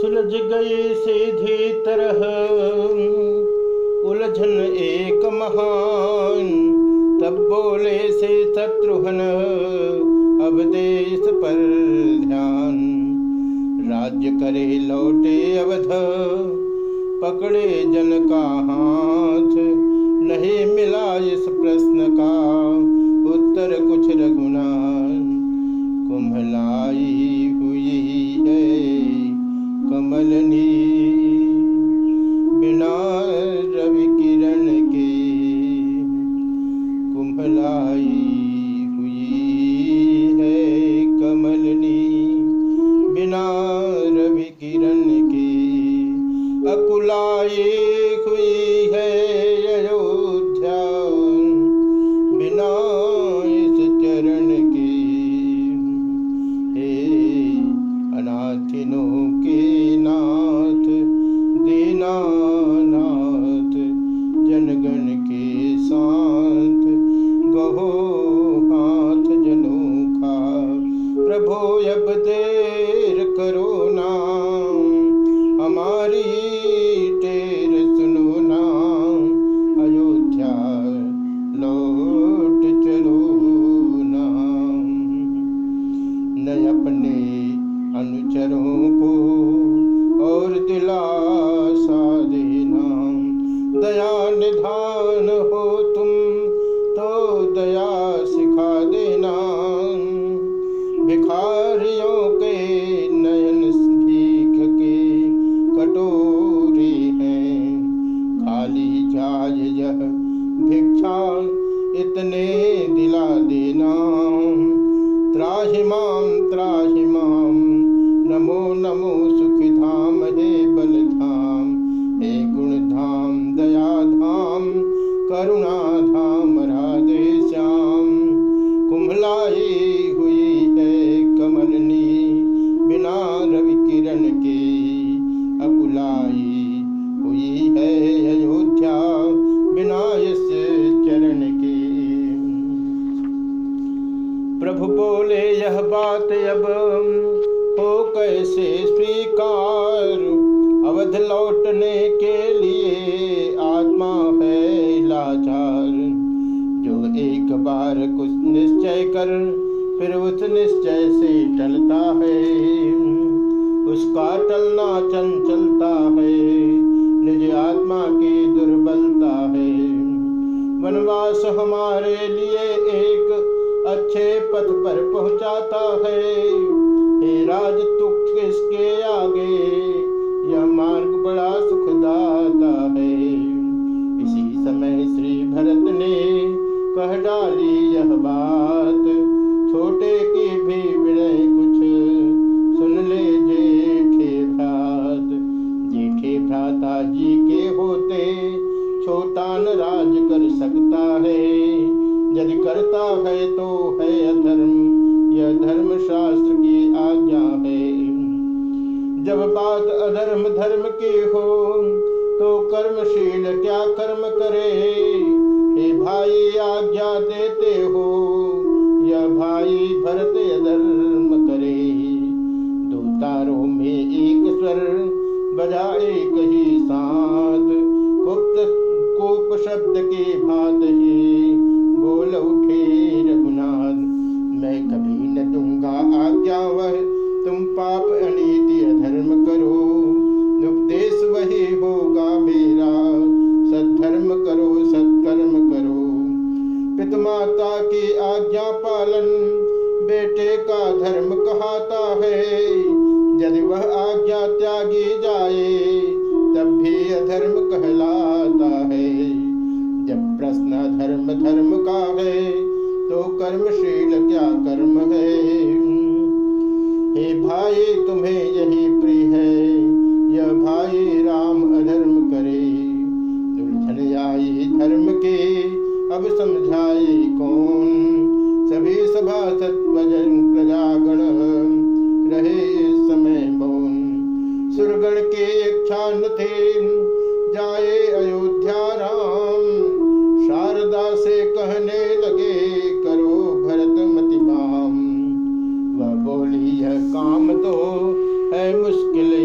सुलझ गई सीधी तरह। उलझन एक महान, तब बोले से शत्रुघ्न, अब देश पर ध्यान। राज्य करे लौटे अवध, पकड़े जन का हाथ। नहीं मिला इस प्रश्न का ಸುರನಿ इतने दिला देना। त्राही माम त्राही माम नमो नमो सुखधाम, हे बल धाम हे गुण धाम दयाधाम, करुणाधाम, राधे श्याम। कुंभलाई कैसे स्वीकार। अवध लौटने के लिए आत्मा है लाचार। जो एक बार कुछ निश्चय कर, फिर उस निश्चय से टलता है। उसका टलना चंचलता है, निज आत्मा की दुर्बलता है। वनवास हमारे लिए एक अच्छे पथ पर पहुंचाता है। हे राज धर्म की हो तो कर्मशील क्या कर्म करे? हे भाई, आज्ञा देते हो, या भाई भरत धर्म करे? दो तारों में एक स्वर बजा एक ही साथ गुप्त कोप शब्द के भात। ही कर्मशील இல்லை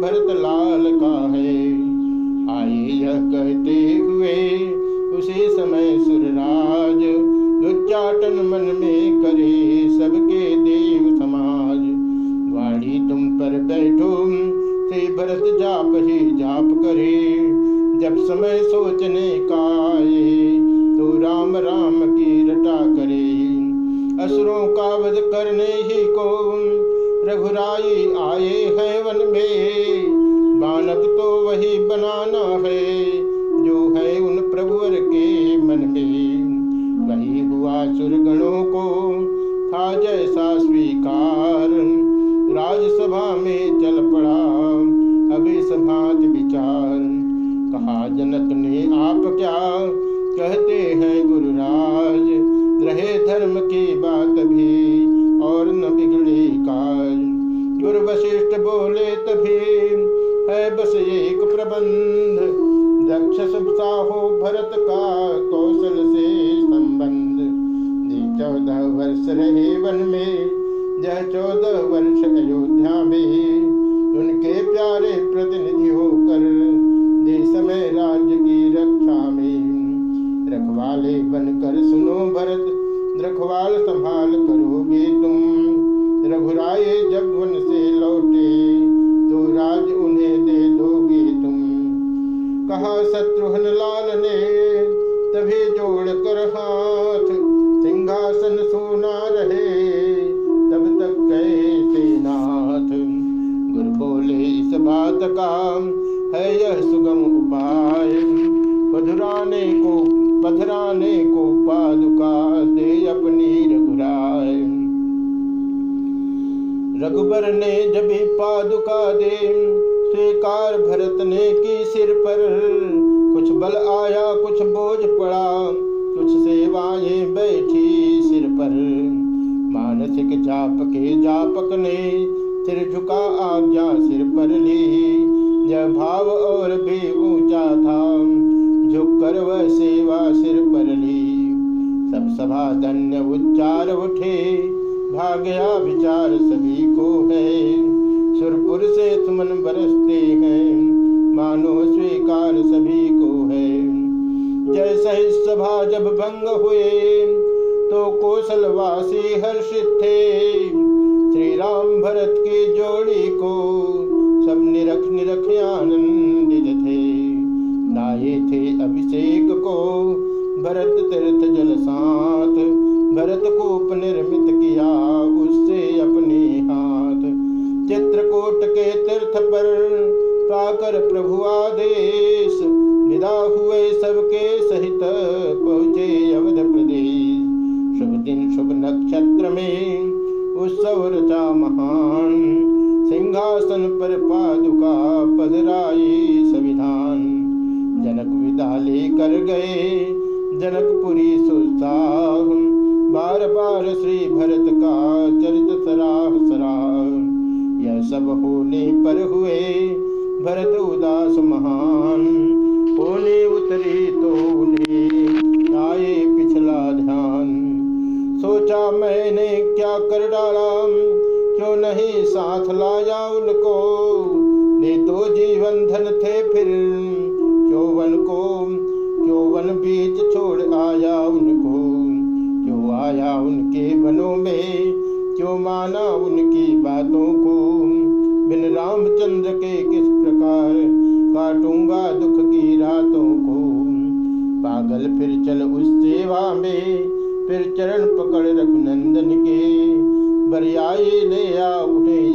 भरत लाल का है आए यह कहते हुए उसी समय सुरराज, उच्चाटन मन में करे सबके देव समाज। वाणी तुम पर बैठो, से भरत जाप ही जाप करे। जब समय सोचने का आए तो राम राम की रटा करे। असुरों का वध करने ही को रघुराई आए हैं वन में। वही बनाना है, जो है उन प्रभुवर के मन में। वही हुआ सुरगणों को, था जैसा स्वीकार। राजसभा में चल पड़ा अभी सभात विचार। कहा, जनक ने, आप क्या कहते हैं गुरुराज? रहे धर्म की बात भी और न बिगड़े काज। गुरु वशिष्ठ बोले, तभी है बस साहो भरत का कौशल से संबंध। चौदह वर्ष रहे वन में यह चौदह वर्ष अयोध्या में। उनके प्यारे प्रतिनिधि होकर दे समय राज्य की रक्षा में रखवाले बनकर सुनो भरत रखवाल संभाल करोगे इस बात का है यह सुगम उपाय। पधुराने को पधराने को पादुका दे अपनी रघुराय। रघुबर ने जब पादुका दे, स्वीकार भरत ने की सिर पर। कुछ बल आया, कुछ बोझ पड़ा, कुछ सेवाएँ बैठी सिर पर। मानसिक जाप के जापक ने सिर झुका आज्ञा सिर पर ली। यह भाव और भी ऊँचा था। झुक कर वह सेवा सिर पर ली। सब सभा धन्य उच्चार उठे। भाग्या विचार सभी को है। सुरपुर से तुमन बरसते हैं। मानो स्वीकार सभी को है। जैसे ही सभा जब भंग हुए तो कौशलवासी हर्षित थे। श्री राम भरत की जोड़ी को सब निरख निरख आनंदित थे। लाए थे अभिषेक को भरत तीर्थ जल सात भरत को निर्मित किया, उससे अपने जनकपुरी सुल्तान, बार बार श्री भरत का चरित सराह सराह। यह सब होने पर हुए भरत उदास महान। होने उतरी तो उन्हें आए पिछला ध्यान। सोचा मैंने क्या कर डाला क्यों नहीं साथ लाया उनको? ने तो जीवन धन थे फिर उनके वनों में, क्यों माना उनकी बातों को? बिन रामचंद्र के किस प्रकार काटूँगा दुख की रातों को? पागल फिर चल उस सेवा में, फिर चरण पकड़ रघुनंदन के। बरियाए ले आ उठे